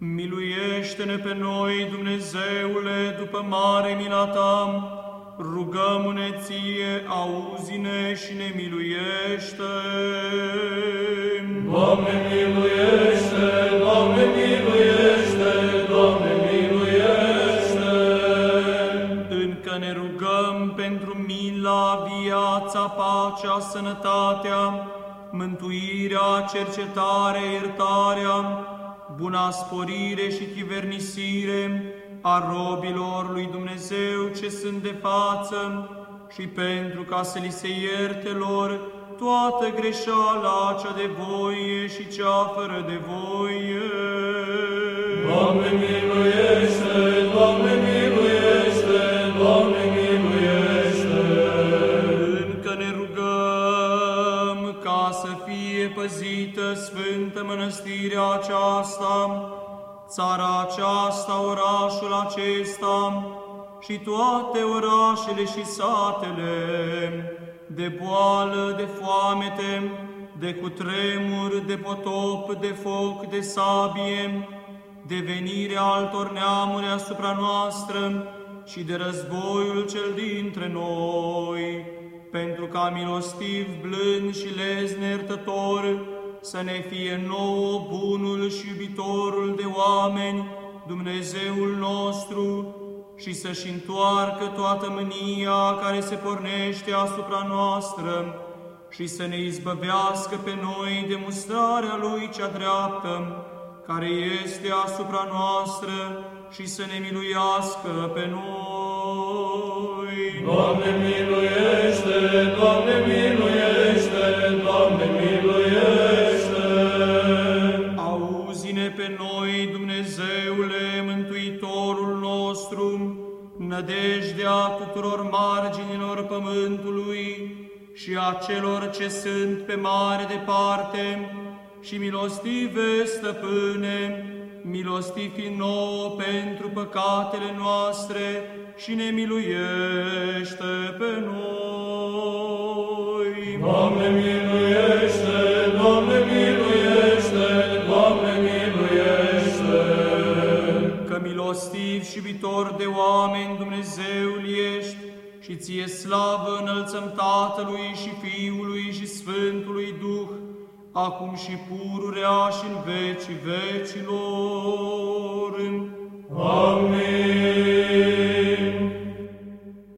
Miluiește-ne pe noi, Dumnezeule, după mare mila Ta, rugăm-ne Ție, auzi-ne și ne miluiește. Doamne, miluiește! Doamne, miluiește! Doamne, miluiește! Încă ne rugăm pentru mila, viața, pacea, sănătatea, mântuirea, cercetarea, iertarea, buna sporire și chivernisire a robilor lui Dumnezeu ce sunt de față și pentru ca să li se ierte lor toată greșeala cea de voie și cea fără de voie. Doamne, miluiește! Doamne, miluiește! Doamne, miluiește! Încă ne rugăm ca să fie păzită Sfântă Mănăstirea aceasta, țara aceasta, orașul acesta și toate orașele și satele, de boală, de foamete, de cutremur, de potop, de foc, de sabie, de venirea altor neamuri asupra noastră și de războiul cel dintre noi, pentru ca milostiv, blând și lezne iertător, să ne fie nouă bunul și iubitorul de oameni, Dumnezeul nostru, și să-și întoarcă toată mânia care se pornește asupra noastră și să ne izbăvească pe noi de mustrarea Lui cea dreaptă, care este asupra noastră și să ne miluiască pe noi. Doamne, miluiește! Doamne, miluiește! Doamne, miluiește! Auzi-ne pe noi, Dumnezeule, Mântuitorul nostru, nădejdea tuturor marginilor pământului și a celor ce sunt pe mare departe, și milostive stăpâne, milostivi nouă pentru păcatele noastre și ne miluiește pe noi. Viitor de oameni Dumnezeul ești și ție slavă înălțăm Tatălui și Fiului și Sfântului Duh, acum și pururea și în vecii vecilor. Amin.